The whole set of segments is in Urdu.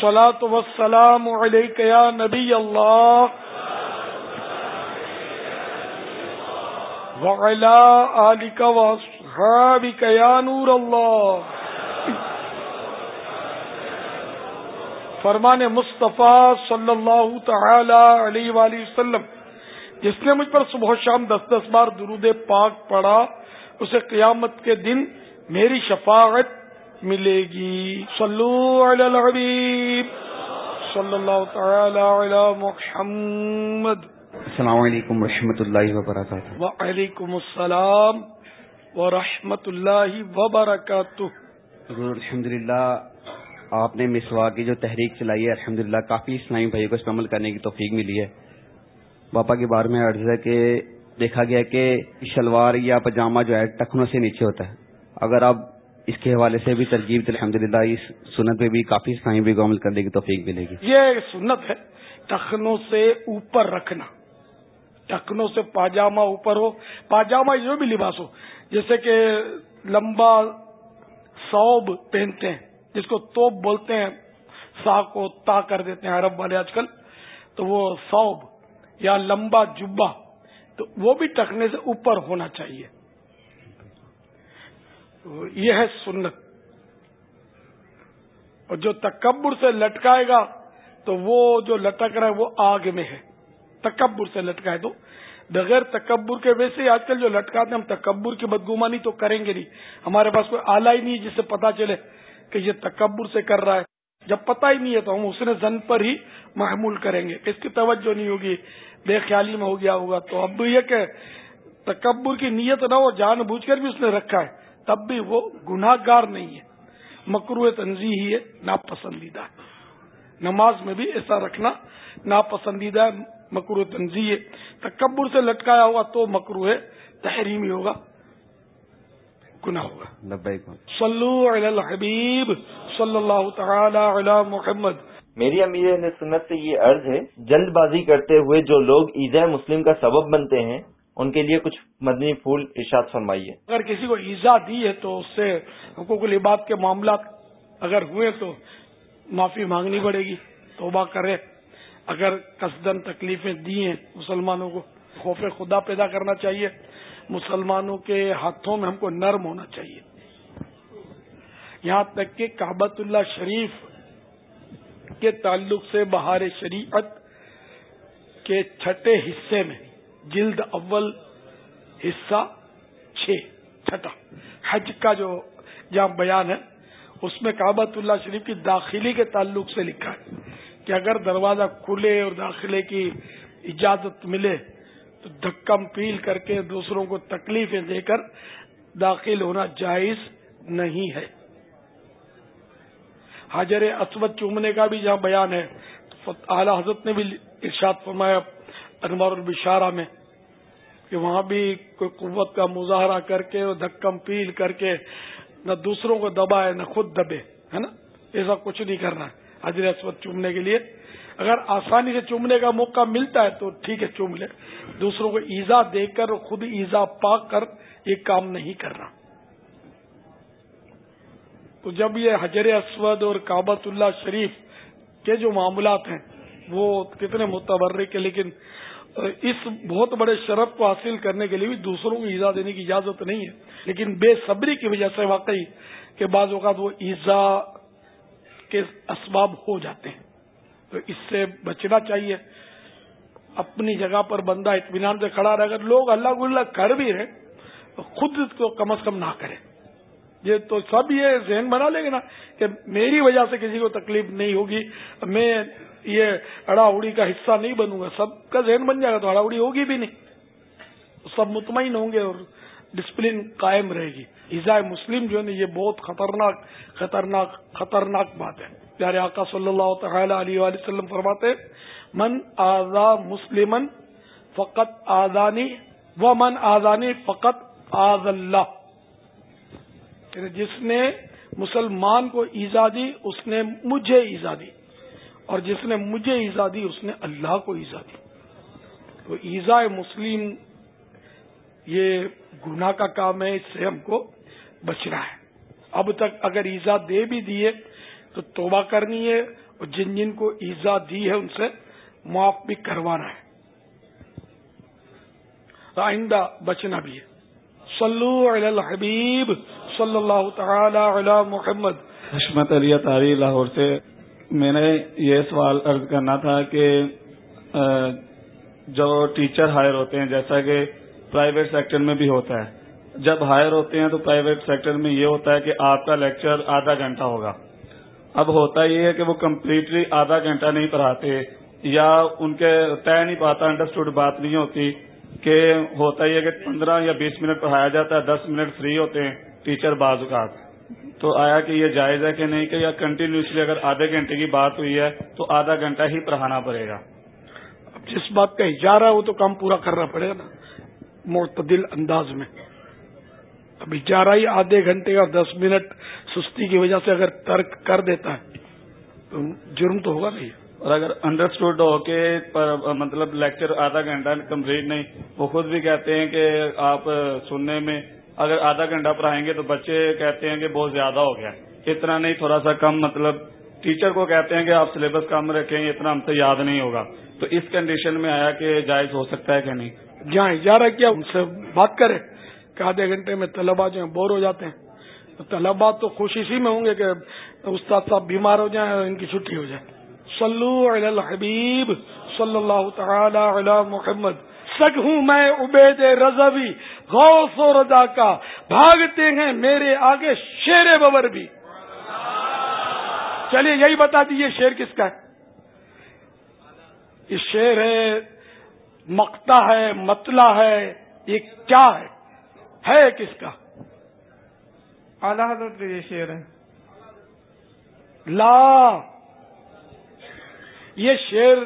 صلاة والسلام عليك يا نبي الله. وعلى آلك وأصحابك يا نور الله. فرمان مصطفیٰ صلی اللہ تعالی علیہ وآلہ وسلم، جس نے مجھ پر صبح شام دس دس بار درود پاک پڑا اسے قیامت کے دن میری شفاعت ملے گی۔ صلو علی الحبیب۔ صلی اللہ تعالی علی محمد۔ السلام علیکم ورحمۃ اللہ وبرکاتہ۔ وعلیکم السلام ورحمۃ اللہ وبرکاتہ۔ الحمد للہ آپ نے مسوا کی جو تحریک چلائی ہے الحمد للہ کافی اسلامی بھائی کو اس پر عمل کرنے کی توفیق ملی ہے۔ باپا کے بارے میں عرض ہے کہ دیکھا گیا کہ شلوار یا پاجامہ جو ہے ٹخنوں سے نیچے ہوتا ہے۔ اگر آپ اس کے حوالے سے بھی ترجیح الحمد للہ اس سنت میں بھی کافی اسلامی بھی عمل کرنے کی توفیق ملے گی۔ یہ سنت ہے، ٹخنوں سے اوپر رکھنا۔ ٹخنوں سے پاجامہ اوپر ہو، پاجامہ جو بھی لباس ہو۔ جیسے کہ لمبا سوب پہنتے ہیں، جس کو توپ بولتے ہیں سا کو تا کر دیتے ہیں عرب والے آج کل، تو وہ سوب یا لمبا جبا تو وہ بھی ٹکنے سے اوپر ہونا چاہیے۔ یہ ہے سنت۔ اور جو تکبر سے لٹکائے گا تو وہ جو لٹک رہا ہے وہ آگ میں ہے۔ تکبر سے لٹکائے۔ تو بغیر تکبر کے ویسے ہی آج کل جو لٹکاتے ہیں، ہم تکبر کی بدگمانی تو کریں گے نہیں۔ ہمارے پاس کوئی آلہ ہی نہیں جس سے پتا چلے کہ یہ تکبر سے کر رہا ہے۔ جب پتہ ہی نہیں ہے تو ہم اس نے زن پر ہی محمول کریں گے۔ اس کی توجہ نہیں ہوگی۔ بے خیالی میں ہو گیا ہوگا۔ تو اب یہ کہ تکبر کی نیت نہ ہو، جان بوجھ کر بھی اس نے رکھا ہے۔ تب بھی وہ گناہ گار نہیں ہے۔ مکرو تنظیم ہی ہے ناپسندیدہ۔ ہے نماز میں بھی ایسا رکھنا ناپسندیدہ ہے مکرو تنظیم ہے۔ تکبر سے لٹکایا ہوگا تو مکرو ہے تحریمی ہوگا گناہ ہوگا۔ صلو علی الحبیب صلی اللہ تعالی علی محمد۔ میری امیر سنت سے یہ عرض ہے جلد بازی کرتے ہوئے جو لوگ ایزا مسلم کا سبب بنتے ہیں ان کے لیے کچھ مدنی پھول ارشاد فرمائیے۔ اگر کسی کو ایزا دی ہے تو اس سے حقوق العباد کے معاملات اگر ہوئے تو معافی مانگنی پڑے گی، توبہ کرے۔ اگر قصدن تکلیفیں دی ہیں مسلمانوں کو، خوف خدا پیدا کرنا چاہیے۔ مسلمانوں کے ہاتھوں میں ہم کو نرم ہونا چاہیے۔ یہاں تک کہ کابت اللہ شریف کے تعلق سے بہار شریعت کے چھٹے حصے میں جلد اول حصہ چھ، چھٹا۔ حج کا جو جہاں بیان ہے، اس میں کابت اللہ شریف کی داخلی کے تعلق سے لکھا ہے کہ اگر دروازہ کھلے اور داخلے کی اجازت ملے، تو دھکم پیل کر کے دوسروں کو تکلیفیں دے کر داخل ہونا جائز نہیں ہے۔ حاجر اسود چومنے کا بھی جہاں بیان ہے اعلی حضرت نے بھی ارشاد فرمایا انوار البشارہ میں کہ وہاں بھی کوئی قوت کا مظاہرہ کر کے دھکم پیل کر کے نہ دوسروں کو دبائے نہ خود دبے، ہے نا؟ ایسا کچھ نہیں کرنا ہے حضر اسود چومنے کے لیے۔ اگر آسانی سے چومنے کا موقع ملتا ہے تو ٹھیک ہے، چوم لے۔ دوسروں کو ایزا دے کر خود ایزا پا کر یہ کام نہیں کرنا۔ تو جب یہ حجر اسود اور کابت اللہ شریف کے جو معاملات ہیں، وہ کتنے متبر کے لیکن اس بہت بڑے شرف کو حاصل کرنے کے لیے بھی دوسروں کو ایزا دینے کی اجازت نہیں ہے۔ لیکن بے صبری کی وجہ سے واقعی کہ بعض اوقات وہ ایزا کے اسباب ہو جاتے ہیں۔ تو اس سے بچنا چاہیے۔ اپنی جگہ پر بندہ اطمینان سے کھڑا رہے۔ اگر لوگ اللہ گلّہ کر بھی رہے تو خود کو کم از کم نہ کرے یہ تو سب یہ ذہن بنا لیں گے نا کہ میری وجہ سے کسی کو تکلیف نہیں ہوگی۔ میں یہ اڑا اڑی کا حصہ نہیں بنوں گا، سب کا ذہن بن جائے گا تو اڑا اڑی ہوگی بھی نہیں۔ سب مطمئن ہوں گے اور ڈسپلن قائم رہے گی۔ ایزا مسلم جو ہے یہ بہت خطرناک خطرناک خطرناک بات ہے۔ پیارے آقا صلی اللہ تعالی علیہ وسلم فرماتے من آزا مسلم فقط آزانی و من آزانی فقط آز اللہ۔ یعنی جس نے مسلمان کو ایزا دی، اس نے مجھے ایزا دی۔ اور جس نے مجھے ایزا دی، اس نے اللہ کو ایزا دی۔ تو ایزا مسلم یہ گناہ کا کام ہے، اس سے ہم کو بچنا ہے۔ اب تک اگر ایزا دے بھی دیے تو توبہ کرنی ہے اور جن جن کو ایزا دی ہے، ان سے معاف بھی کروانا ہے۔ آئندہ بچنا بھی ہے۔ صلو علی الحبیب صلی اللہ تعالی علی محمد۔ حشمت علی تاری لاہور سے میں نے یہ سوال عرض کرنا تھا کہ جو ٹیچر ہائر ہوتے ہیں، جیسا کہ پرائیویٹ سیکٹر میں بھی ہوتا ہے، جب ہائر ہوتے ہیں تو پرائیویٹ سیکٹر میں یہ ہوتا ہے کہ آپ کا لیکچر آدھا گھنٹہ ہوگا۔ اب ہوتا یہ ہے کہ وہ کمپلیٹلی آدھا گھنٹہ نہیں پڑھاتے یا ان کے طے نہیں پاتا، انڈرسٹوڈ بات نہیں ہوتی کہ ہوتا یہ کہ پندرہ یا بیس منٹ پڑھایا جاتا ہے، دس منٹ فری ہوتے ہیں ٹیچر بعض اوقات۔ تو آیا کہ یہ جائز ہے کہ نہیں کہ یا کنٹینیوسلی اگر آدھے گھنٹے کی بات ہوئی ہے تو آدھا گھنٹہ ہی پڑھانا پڑے گا؟ اب جس بات کا اجارہ ہے وہ تو کام پورا کرنا پڑے گا نا معتدل انداز میں۔ اب اجارہ ہی آدھے گھنٹے اور دس منٹ سستی کی وجہ سے اگر ترک کر دیتا ہے تو جرم تو ہوگا نہیں اور اگر انڈرسٹوڈ ہو کے مطلب لیکچر آدھا گھنٹہ کمپلیٹ نہیں وہ خود بھی کہتے ہیں کہ آپ سننے میں اگر آدھا گھنٹہ پڑھائیں گے تو بچے کہتے ہیں کہ بہت زیادہ ہو گیا اتنا نہیں، تھوڑا سا کم مطلب ٹیچر کو کہتے ہیں کہ آپ سلیبس کم رکھیں، اتنا ہم سے یاد نہیں ہوگا۔ تو اس کنڈیشن میں آیا کہ جائز ہو سکتا ہے کہ نہیں؟ جی جہاں اجارہ کیا ان سے بات کرے کہ آدھے گھنٹے میں طلبا جو ہیں بور ہو جاتے ہیں؟ طلبا تو خوشی اسی میں ہوں گے کہ استاد صاحب بیمار ہو جائیں اور ان کی چھٹی ہو جائے۔ صلو علی الحبیب صلی اللہ تعالی علی محمد۔ سگ ہوں میں عبید رضوی غوث و رضا کا۔ بھاگتے ہیں میرے آگے شیر ببر بھی چلیے یہی بتا دیجیے شیر کس کا ہے۔ یہ شیر ہے مکتا ہے متلا ہے یہ کیا ہے؟ ہے کس کا؟ اعلی حضرت یہ شیر ہے۔ لا۔ یہ شیر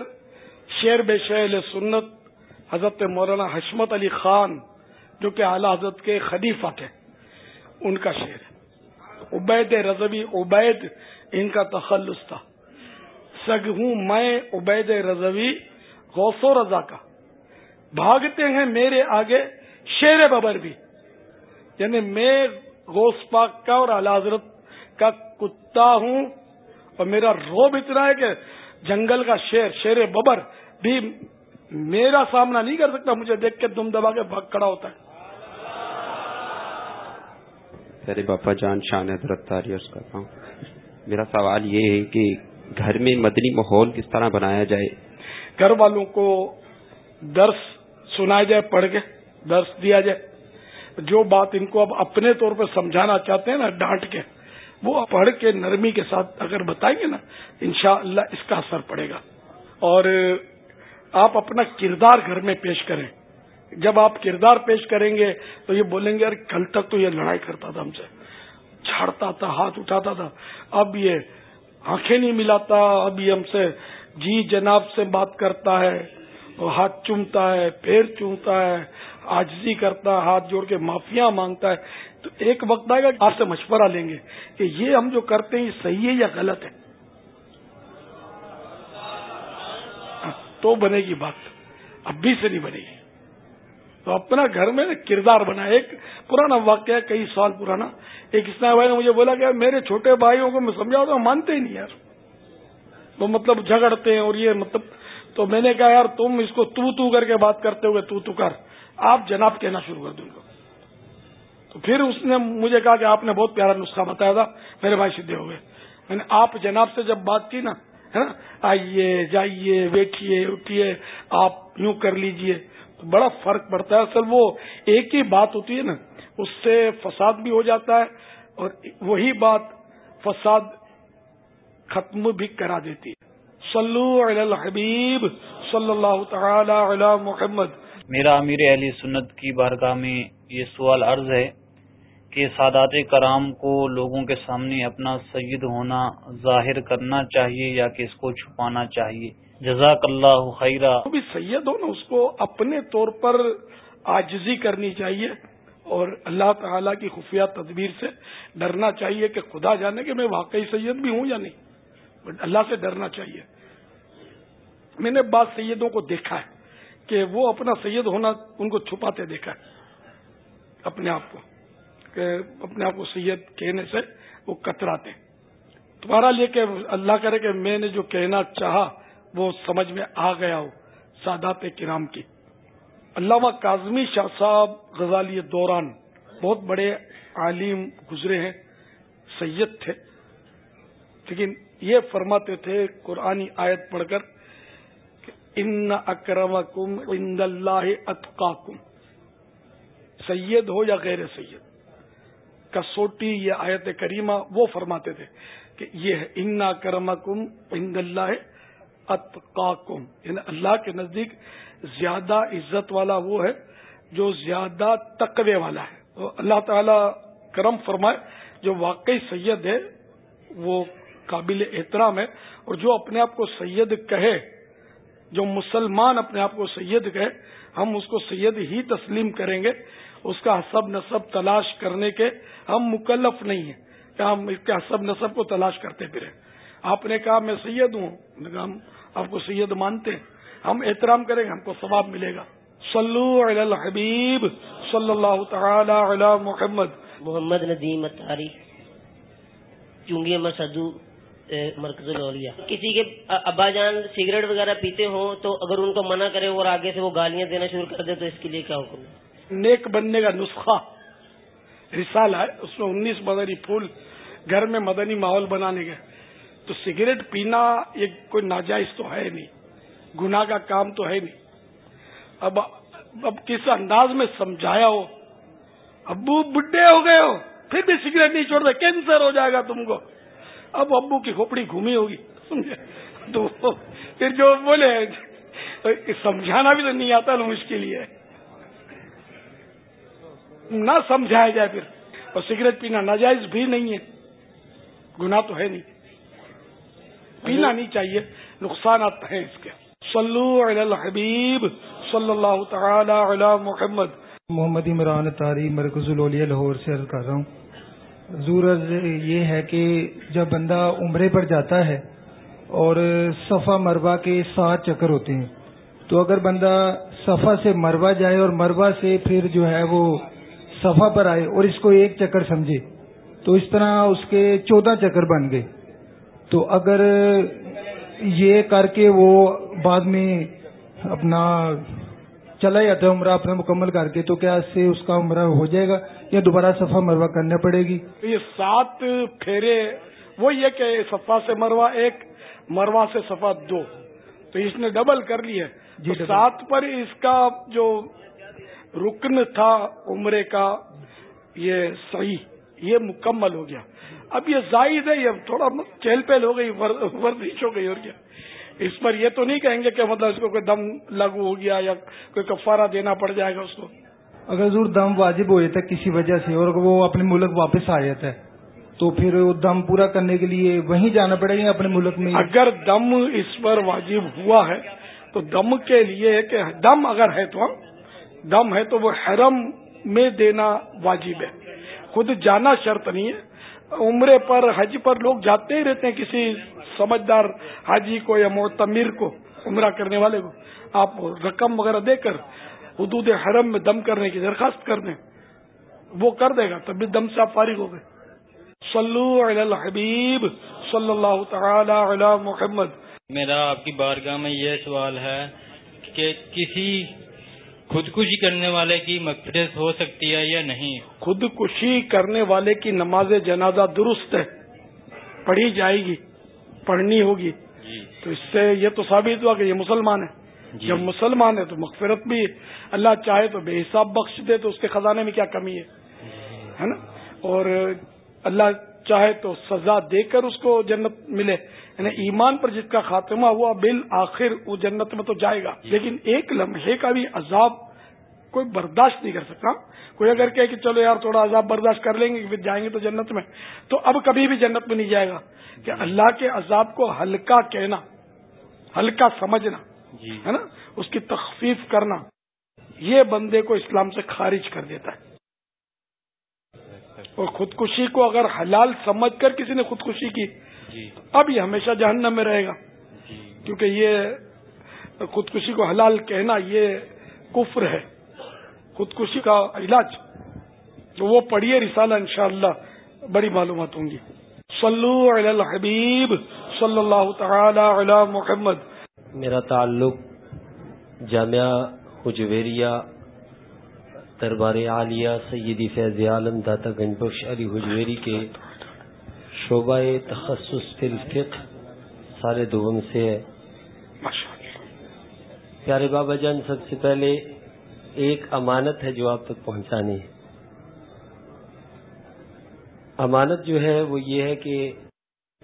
شیر بے شیل سنت۔ حضرت مولانا حشمت علی خان، جو کہ اعلی حضرت کے خلیفہ تھے، ان کا شعر ہے۔ عبید رضوی، عبید، ان کا تخلص تھا۔ سگ ہوں میں، عبید رضوی، غوث و رضا کا۔ بھاگتے ہیں میرے آگے، شیر ببر بھی۔ یعنی میں غوث پاک کا اور اعلی حضرت کا کتا ہوں۔ اور میرا روب اتنا ہے کہ جنگل کا شیر شیر ببر بھی میرا سامنا نہیں کر سکتا مجھے دیکھ کے دم دبا کے بھاگ کھڑا ہوتا ہے۔ ارے باپا جان شان حضرت کرتا ہوں میرا سوال یہ ہے کہ گھر میں مدنی ماحول کس طرح بنایا جائے؟ گھر والوں کو درس سنایا جائے پڑھ کے درس دیا جائے۔ جو بات ان کو اب اپنے طور پر سمجھانا چاہتے ہیں نا ڈانٹ کے وہ پڑھ کے نرمی کے ساتھ اگر بتائیں گے نا انشاءاللہ اس کا اثر پڑے گا۔ اور آپ اپنا کردار گھر میں پیش کریں۔ جب آپ کردار پیش کریں گے تو یہ بولیں گے یار کل تک تو یہ لڑائی کرتا تھا ہم سے۔ چھاڑتا تھا، ہاتھ اٹھاتا تھا۔ اب یہ آنکھیں نہیں ملاتا، اب یہ ہم سے جی جناب سے بات کرتا ہے وہ ہاتھ چومتا ہے، پیر چومتا ہے آجزی کرتا ہے ہاتھ جوڑ کے معافیا مانگتا ہے۔ تو ایک وقت آئے گا، آپ سے مشورہ لیں گے کہ یہ ہم جو کرتے ہیں، یہ صحیح ہے یا غلط ہے؟ تو بنے گی بات اب بھی سے نہیں بنے گی۔ تو اپنا گھر میں کردار بنا، ایک پرانا واقعہ، کئی سال پرانا۔ ایک اسلام بھائی نے مجھے بولا کہ میرے چھوٹے بھائیوں کو میں سمجھا تو مانتے ہی نہیں یار۔ وہ مطلب جھگڑتے ہیں اور یہ مطلب تو میں نے کہا یار تم اس کو تو تو کر کے بات کرتے ہوئے تو تو کر، آپ جناب کہنا شروع کر دوں گا تو پھر اس نے مجھے کہا کہ آپ نے بہت پیارا نسخہ بتایا تھا، میرے بھائی سیدھے ہو گئے۔ میں نے، آپ جناب سے جب بات کی نا ہاں؟ آئیے، جائیے، بیٹھیے، اٹھیے، آپ یوں کر لیجیے۔ تو بڑا فرق پڑتا ہے۔ اصل وہ ایک ہی بات ہوتی ہے نا، اس سے فساد بھی ہو جاتا ہے اور وہی بات فساد ختم بھی کرا دیتی ہے۔ صلو علی الحبیب صلی اللہ تعالی علی محمد۔ میرا امیر علی سنت کی بارگاہ میں یہ سوال عرض ہے کہ سادات کرام کو لوگوں کے سامنے اپنا سید ہونا ظاہر کرنا چاہیے یا کہ اس کو چھپانا چاہیے۔ جزاک اللہ خیرہ بھی سید ہو نا، اس کو اپنے طور پر آجزی کرنی چاہیے اور اللہ تعالی کی خفیہ تدبیر سے ڈرنا چاہیے کہ خدا جانے کہ میں واقعی سید بھی ہوں یا نہیں۔ بٹ اللہ سے ڈرنا چاہیے۔ میں نے بعض سیدوں کو دیکھا ہے کہ وہ اپنا سید ہونا ان کو چھپاتے دیکھا ہے، اپنے آپ کو۔ اپنے آپ کو سید کہنے سے وہ کتراتے تمہارا لیے کہ اللہ کرے کہ میں نے جو کہنا چاہا وہ سمجھ میں آ گیا ہو سادات کرام کی۔ علامہ کاظمی شاہ صاحب غزالی دوران بہت بڑے عالم گزرے ہیں، سید تھے۔ لیکن یہ فرماتے تھے قرآنی آیت پڑھ کر ان اکرم کم ان اللہ اتقاکم، سید ہو یا غیر سید۔ کسوٹی یہ آیت کریمہ وہ فرماتے تھے کہ یہ ہے ان اکرم کم ان اللہ اتقاکم یعنی اللہ کے نزدیک زیادہ عزت والا وہ ہے جو زیادہ تقوی والا ہے۔ تو اللہ تعالی کرم فرمائے، جو واقعی سید ہے، وہ قابل احترام ہے اور جو اپنے آپ کو سید کہے، جو مسلمان اپنے آپ کو سید کہے ہم اس کو سید ہی تسلیم کریں گے، اس کا حسب نصب تلاش کرنے کے، ہم مکلف نہیں ہیں کہ ہم اس کے حسب نصب کو تلاش کرتے پھرے آپ نے کہا میں سید ہوں ہم آپ کو سید مانتے ہیں۔ ہم احترام کریں گے، ہم کو ثواب ملے گا۔ صلو علی الحبیب صلی اللہ تعالی علی محمد۔ محمد ندیم اتاری چونگی مسدو مرکز الولیا کسی کے ابا جان سگریٹ وغیرہ پیتے ہوں تو اگر ان کو منع کرے اور آگے سے وہ گالیاں دینا شروع کر دے تو اس کے لیے کیا حکم ہے؟ نیک بننے کا نسخہ، رسالہ ہے، اس میں انیس مدنی پھول گھر میں مدنی ماحول بنانے کے تو سگریٹ پینا یہ کوئی ناجائز تو ہے نہیں، گناہ کا کام تو ہے نہیں۔ اب اب کس انداز میں سمجھایا ہو؟ ابو بڈھے ہو گئے ہو، پھر بھی سگریٹ نہیں چھوڑ دے کینسر ہو جائے گا تم کو۔ اب ابو کی کھوپڑی گھومی ہوگی۔ تو پھر جو بولے، سمجھانا بھی تو نہیں آتا نا مشکل ہی ہے نہ سمجھایا جائے پھر۔ اور سگریٹ پینا ناجائز بھی نہیں ہے۔ گناہ تو ہے نہیں۔ پینا نہیں چاہیے، نقصانات ہیں اس کے۔ صلو علی الحبیب صلی اللہ تعالی علی محمد۔ محمد عمران تاری مرکز الولیا لاہور سے عرض کر رہا ہوں۔ حضور یہ ہے کہ جب بندہ عمرے پر جاتا ہے اور صفا مروا کے سات چکر ہوتے ہیں، تو اگر بندہ صفا سے مروا جائے اور مروا سے پھر جو ہے وہ صفا پر آئے اور اس کو ایک چکر سمجھے، تو اس طرح اس کے چودہ چکر بن گئے۔ تو اگر یہ کر کے وہ بعد میں اپنا چلا جاتا ہے عمرہ اپنا مکمل کر کے تو کیا اس سے اس کا عمرہ ہو جائے گا یا دوبارہ صفا مروا کرنا پڑے گی؟ یہ سات پھیرے وہ یہ کہ صفا سے مروا ایک مروا سے صفا دو۔ تو اس نے ڈبل کر لی ہے۔ جی سات پر اس کا جو رکن تھا عمرے کا یہ صحیح یہ مکمل ہو گیا۔ اب یہ زائد ہے یہ تھوڑا چہل پہل ہو گئی ورزش ہو گئی اور کیا۔ اس پر یہ تو نہیں کہیں گے کہ مطلب اس کو کوئی دم لاگو ہو گیا یا کوئی کفارہ دینا پڑ جائے گا اس کو۔ اگر ضرور دم واجب ہو جاتا ہے کسی وجہ سے اور وہ اپنے ملک واپس آ جاتا ہے تو پھر دم پورا کرنے کے لیے وہیں جانا پڑے گا اپنے ملک میں؟ اگر دم اس پر واجب ہوا ہے تو دم کے لیے کہ دم اگر ہے تو دم ہے تو وہ حرم میں دینا واجب ہے۔ خود جانا شرط نہیں ہے۔ عمرے پر، حج پر لوگ جاتے ہی رہتے ہیں کسی سمجھدار حاجی کو یا معتمر کو، عمرہ کرنے والے کو۔ آپ رقم وغیرہ دے کر حدود حرم میں دم کرنے کی درخواست کر دیں۔ وہ کر دے گا، تب بھی دم سے آپ فارغ ہو گئے۔ صلو علی الحبیب صلی اللہ تعالی علی محمد۔ میرا آپ کی بارگاہ میں یہ سوال ہے کہ کسی خودکشی کرنے والے کی مغفرت ہو سکتی ہے یا نہیں؟ خودکشی کرنے والے کی نماز جنازہ درست ہے پڑھی جائے گی پڑھنی ہوگی۔ جی۔ تو اس سے یہ تو ثابت ہوا کہ یہ مسلمان ہے۔ جی۔ جب مسلمان ہے تو مغفرت بھی اللہ چاہے تو بے حساب بخش دے تو اس کے خزانے میں کیا کمی ہے؟ ہے نا؟ اور اللہ چاہے تو سزا دے کر اس کو جنت ملے۔ یعنی ایمان پر جس کا خاتمہ ہوا بل آخر وہ جنت میں تو جائے گا۔ جی۔ لیکن ایک لمحے کا بھی عذاب کوئی برداشت نہیں کر سکتا۔ کوئی اگر کہ چلو یار تھوڑا عذاب برداشت کر لیں گے پھر جائیں گے تو جنت میں تو اب کبھی بھی جنت میں نہیں جائے گا۔ کہ اللہ کے عذاب کو ہلکا کہنا ہلکا سمجھنا جی۔ ہے نا؟ اس کی تخفیف کرنا یہ بندے کو اسلام سے خارج کر دیتا ہے۔ اور خودکشی کو اگر حلال سمجھ کر کسی نے خودکشی کی جی اب یہ ہمیشہ جہنم میں رہے گا۔ جی۔ کیونکہ یہ خودکشی کو حلال کہنا یہ کفر ہے۔ خودکشی کا علاج۔ تو وہ پڑھیے رسالہ انشاءاللہ بڑی معلومات ہوں گی۔ صلو علی الحبیب صلی اللہ تعالی علی محمد۔ میرا تعلق جامعہ حجویریہ دربار عالیہ سیدی فیض عالم داتا گنج بخش علی حجویری کے شعبہ تخصص الفق سارے دوم سے ہے۔ پیارے بابا جان سب سے پہلے ایک امانت ہے جو آپ تک پہنچانی ہے۔ امانت جو ہے وہ یہ ہے کہ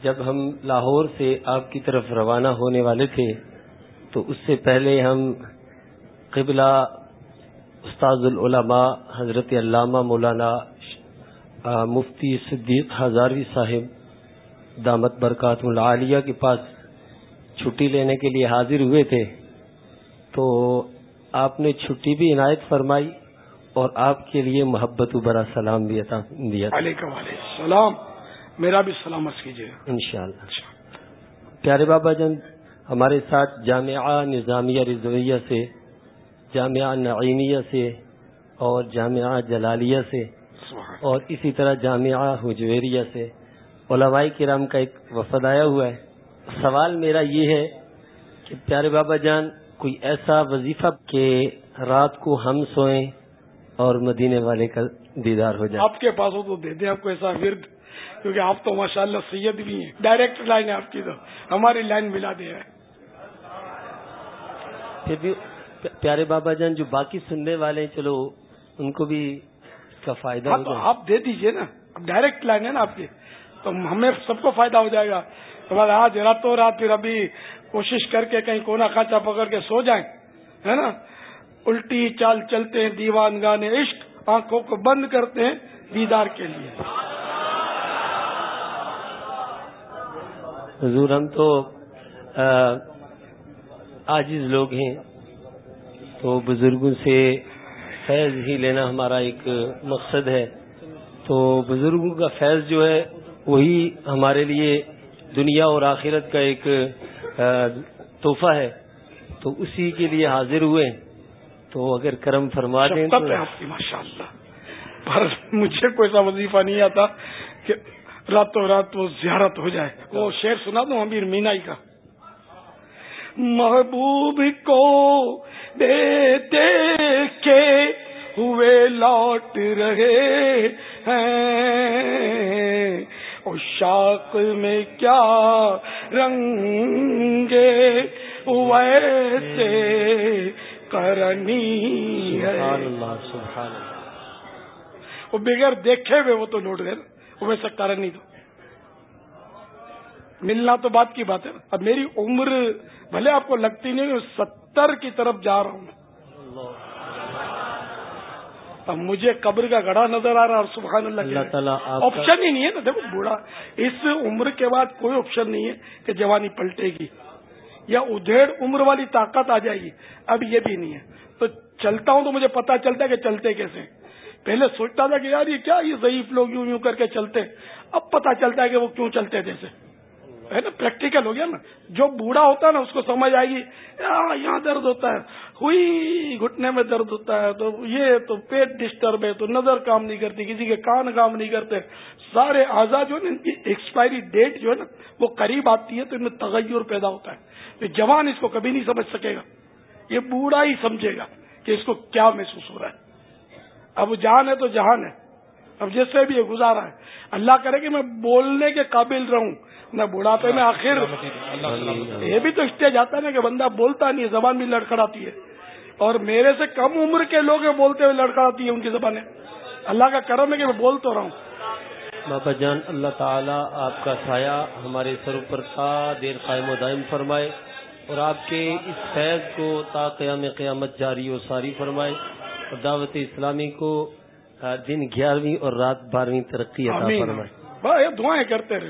جب ہم لاہور سے آپ کی طرف روانہ ہونے والے تھے تو اس سے پہلے ہم قبلہ استاد العلماء حضرت علامہ مولانا مفتی صدیق ہزاروی صاحب دامت برکات العالیہ کے پاس چھٹی لینے کے لیے حاضر ہوئے تھے۔ تو آپ نے چھٹی بھی عنایت فرمائی اور آپ کے لیے محبت و برا سلام بھی عطا دیا۔ السلام۔ میرا بھی سلام کیجیے۔ ان شاء اللہ پیارے بابا جان ہمارے ساتھ جامعہ نظامیہ رضویہ سے جامعہ نعیمیہ سے اور جامعہ جلالیہ سے اور اسی طرح جامعہ حجویریہ سے علماء کرام کا ایک وفد آیا ہوا ہے۔ سوال میرا یہ ہے کہ پیارے بابا جان کوئی ایسا وظیفہ کہ رات کو ہم سوئیں اور مدینے والے کا دیدار ہو جائے؟ آپ کے پاس ہو تو دے دیں آپ کو ایسا ورد کیونکہ آپ تو ماشاء اللہ سید بھی ہیں۔ ڈائریکٹ لائن ہے آپ کی تو۔ ہماری لائن ملا دے پھر بھی پیارے بابا جان جو باقی سننے والے ہیں چلو ان کو بھی کا فائدہ ہاں، آپ دے دیجیے نا۔ اب ڈائریکٹ لائن ہے نا آپ کی۔ تو ہمیں سب کو فائدہ ہو جائے گا۔ تو آج راتوں رات پھر ابھی کوشش کر کے کہیں کونا کھانچا پکڑ کے سو جائیں ہے نا؟ الٹی چال چلتے ہیں دیوان گانے عشق آنکھوں کو بند کرتے ہیں دیدار کے لیے۔ حضور ہم تو آجز لوگ ہیں۔ تو بزرگوں سے فیض ہی لینا ہمارا ایک مقصد ہے۔ تو بزرگوں کا فیض جو ہے، وہی ہمارے لیے دنیا اور آخرت کا ایک تحفہ ہے۔ تو اسی کے لیے حاضر ہوئے۔ تو اگر کرم فرما دیں تو ماشاء اللہ پر مجھے کوئی ایسا وظیفہ نہیں آتا کہ راتوں رات وہ زیارت ہو جائے۔ وہ شعر سنا دوں، امیر مینائی کا۔ محبوب کو دیتے کے ہوئے لوٹ رہے ہیں۔ شاق میں کیا رنگ ویسے کرنی ہے۔ وہ بغیر دیکھے ہوئے وہ تو لوٹ گئے وہ ویسا کرنی تو ملنا تو بات کی بات ہے۔ اب میری عمر بھلے آپ کو لگتی نہیں ستر کی طرف جا رہا ہوں اب مجھے قبر کا گڑھا نظر آ رہا اور سبحان اللہ تعالیٰ آپشن ہی نہیں ہے نا دیکھو بوڑھا۔ اس عمر کے بعد کوئی آپشن نہیں ہے کہ جوانی پلٹے گی یا ادھیڑ عمر والی طاقت آ جائے گی۔ اب یہ بھی نہیں ہے۔ تو چلتا ہوں تو مجھے پتا چلتا ہے کہ چلتے کیسے پہلے سوچتا تھا کہ یار یہ کیا یہ ضعیف لوگ یوں یوں کر کے چلتے۔ اب پتا چلتا ہے کہ وہ کیوں چلتے جیسے۔ ہے نا پریکٹیکل ہو گیا نا. جو بوڑھا ہوتا ہے نا، اس کو سمجھ آئے گی یہاں درد ہوتا ہے. ہوئی، گھٹنے میں درد ہوتا ہے، تو یہ تو پیٹ ڈسٹرب ہے، تو نظر کام نہیں کرتی، کسی کے کان کام نہیں کرتے. سارے آزاد جو ہے نا، ان کی ایکسپائری ڈیٹ جو ہے نا، وہ قریب آتی ہے، تو ان میں تغیر پیدا ہوتا ہے. تو جوان اس کو کبھی نہیں سمجھ سکے گا. یہ بوڑھا ہی سمجھے گا کہ اس کو کیا محسوس ہو رہا ہے. اب جان ہے تو جہان ہے. اب جیسے بھی یہ گزارا ہے، اللہ کرے کہ میں بولنے کے قابل رہوں. میں بڑھاپے میں آخر۔ یہ بھی تو اسٹیج آتا ہے نا کہ بندہ بولتا نہیں زبان بھی لڑکڑاتی ہے۔ اور میرے سے کم عمر کے لوگ بولتے ہوئے لڑکڑاتی ہے ان کی زبانیں۔ اللہ کا کرم ہے کہ میں بول تو رہا ہوں۔ بابا جان اللہ تعالیٰ آپ کا سایہ ہمارے سر پر تا دیر قائم و دائم فرمائے۔ اور آپ کے اس فیض کو تا قیام قیامت جاری و ساری فرمائے۔ اور دعوت اسلامی کو دن گیارہویں اور رات بارہویں ترقی عطا فرمائے۔ دعائیں کرتے رہے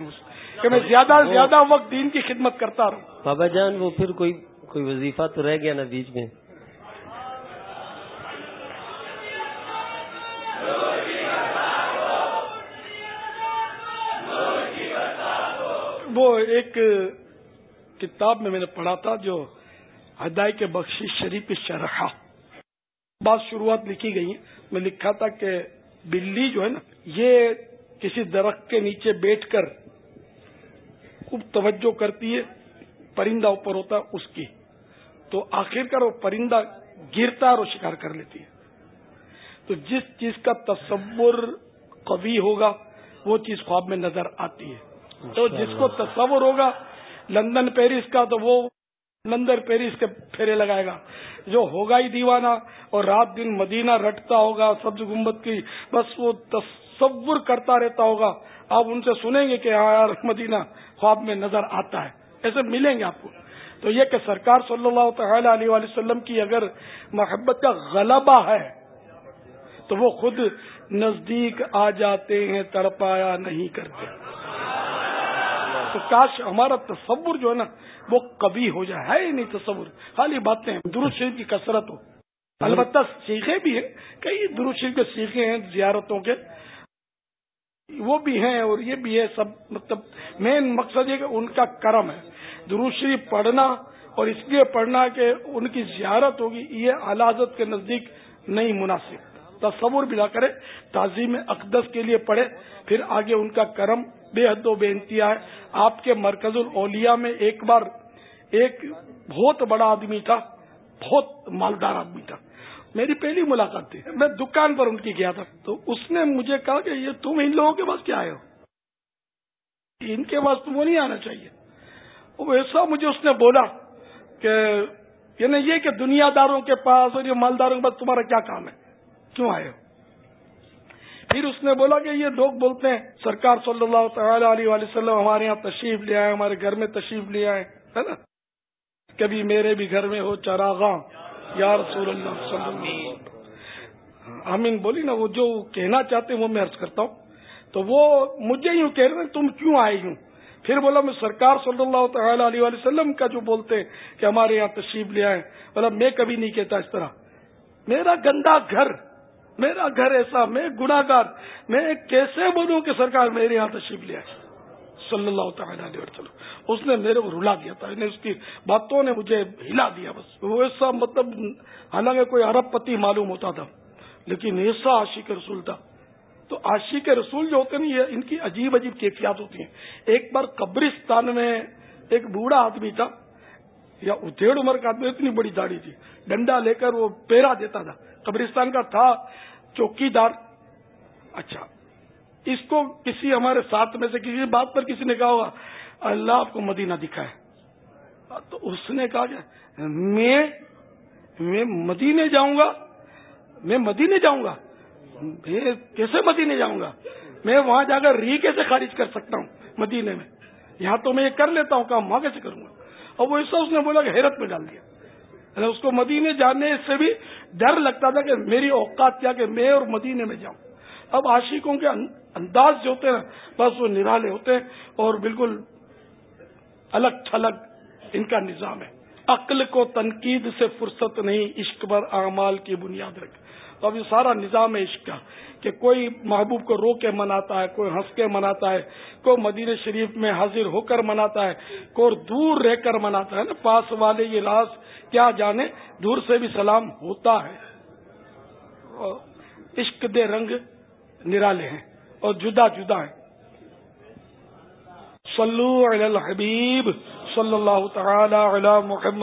کہ میں زیادہ سے زیادہ وقت دین کی خدمت کرتا رہوں۔ بابا جان وہ پھر کوئی کوئی وظیفہ تو رہ گیا نا بیچ میں؟ وہ ایک کتاب میں میں نے پڑھا تھا جو ہدای کے بخش شریف شرح۔ بات شروعات لکھی گئی میں لکھا تھا کہ بلی جو ہے نا یہ کسی درخت کے نیچے بیٹھ کر خوب توجہ کرتی ہے پرندہ اوپر ہوتا ہے اس کی۔ تو آخر کر وہ پرندہ گرتا اور شکار کر لیتی ہے۔ تو جس چیز کا تصور قوی ہوگا وہ چیز خواب میں نظر آتی ہے۔ تو جس کو تصور ہوگا لندن پیرس کا تو وہ لندن پیرس کے پھیرے لگائے گا۔ جو ہوگا ہی دیوانہ اور رات دن مدینہ رٹتا ہوگا سبز گمبت کی بس وہ تصور کرتا رہتا ہوگا۔ آپ ان سے سنیں گے کہ ہاں یار، مدینہ خواب میں نظر آتا ہے۔ ایسے ملیں گے آپ کو۔ تو یہ کہ سرکار صلی اللہ تعالی علیہ وسلم کی اگر محبت کا غلبہ ہے، تو وہ خود نزدیک آ جاتے ہیں، تڑپایا نہیں کرتے۔ تو کاش ہمارا تصور جو ہے نا، وہ کبھی ہو جائے۔ ہے ہی نہیں تصور۔ خالی باتیں درست شریف کی کثرت ہو۔ البتہ سیکھے بھی ہیں۔ کئی درست شریف کے سیکھے ہیں زیارتوں کے۔ وہ بھی ہیں اور یہ بھی ہے سب مطلب مین مقصد یہ کہ ان کا کرم ہے۔ دروشری پڑھنا اور اس لیے پڑھنا کہ ان کی زیارت ہوگی، یہ علازت کے نزدیک نہیں مناسب۔ تصور بھی نہ کرے تعظیم اقدس کے لیے پڑھے پھر آگے ان کا کرم بے حد و بے انتہا ہے۔ آپ کے مرکز الاولیاء میں ایک بار ایک بہت بڑا آدمی تھا، بہت مالدار آدمی تھا۔ میری پہلی ملاقات تھی۔ میں دکان پر ان کی گیا تھا۔ تو اس نے مجھے کہا کہ یہ تم ان لوگوں کے پاس کیا آئے ہو؟ ان کے پاس تم وہ نہیں آنا چاہیے۔ وہ ایسا مجھے اس نے بولا کہ یعنی یہ کہ دنیا داروں کے پاس اور یہ مالداروں کے پاس تمہارا کیا کام ہے؟ کیوں آئے ہو؟ پھر اس نے بولا کہ یہ لوگ بولتے ہیں، سرکار صلی اللہ تعالی علیہ وسلم ہمارے یہاں تشریف لے آئے، ہمارے گھر میں تشریف لے آئے، ہے نا؟ کبھی میرے بھی گھر میں ہو، چراغاں یا رسول اللہ صلی اللہ امین بولی نا، وہ جو کہنا چاہتے ہیں وہ میں عرض کرتا ہوں۔ تو وہ مجھے یوں کہہ رہے ہیں، تم کیوں آئے یوں؟ پھر بولا، میں سرکار صلی اللہ تعالی علیہ وسلم کا جو بولتے ہیں کہ ہمارے یہاں تشریف لے آئے۔ بولا، میں کبھی نہیں کہتا اس طرح۔ میرا گندا گھر، میرا گھر ایسا، میں گناگار میں کیسے بولوں کہ سرکار میرے یہاں تشریف لے آئے؟ صلی اللہ تعالی علیہ وسلم. اس نے میرے کو رلا دیا تھا یعنی اس کی باتوں نے مجھے ہلا دیا بس۔ وہ ایسا مطلب حالانکہ کوئی ارب پتی معلوم ہوتا تھا، لیکن ایسا عاشق رسول تھا۔ تو عاشق رسول جو ہوتے ہیں یہ ان کی عجیب عجیب کیفیات ہوتی ہیں۔ ایک بار قبرستان میں ایک بوڑھا آدمی تھا، یا ڈیڑھ عمر کا آدمی، اتنی بڑی داڑھی تھی۔ ڈنڈا لے کر وہ پیرا دیتا تھا۔ قبرستان کا تھا چوکی دار اچھا اس کو کسی ہمارے ساتھ میں سے کسی بات پر کسی نے کہا ہوگا، اللہ آپ کو مدینہ دکھائے۔ تو اس نے کہا کہ میں میں مدینے جاؤں گا، میں مدینے جاؤں گا۔ میں کیسے مدینے جاؤں گا؟ میں وہاں جا کر ری کیسے خارج کر سکتا ہوں مدینے میں؟ یہاں تو میں یہ کر لیتا ہوں، کام وہاں کیسے کروں گا؟ اور وہ ایسا اس نے بولا کہ حیرت میں ڈال دیا۔ یعنی اس کو مدینے جانے سے بھی ڈر لگتا تھا کہ میری اوقات کیا کہ میں اور مدینے میں جاؤں۔ اب عاشقوں کے انداز جو ہوتے ہیں، بس وہ نرالے ہوتے ہیں اور بالکل الگ تھلگ ان کا نظام ہے۔ عقل کو تنقید سے فرصت نہیں، عشق پر اعمال کی بنیاد رکھ۔ تو اب یہ سارا نظام ہے عشق کا، کہ کوئی محبوب کو رو کے مناتا ہے، کوئی ہنس کے مناتا ہے، کوئی مدینہ شریف میں حاضر ہو کر مناتا ہے، کوئی دور رہ کر مناتا ہے نا، پاس والے یہ راز کیا جانے، دور سے بھی سلام ہوتا ہے۔ عشق دے رنگ نرالے ہیں۔ اور جدا جدا ہیں۔ صلو علی الحبیب صلی اللہ تعالی علی محمد۔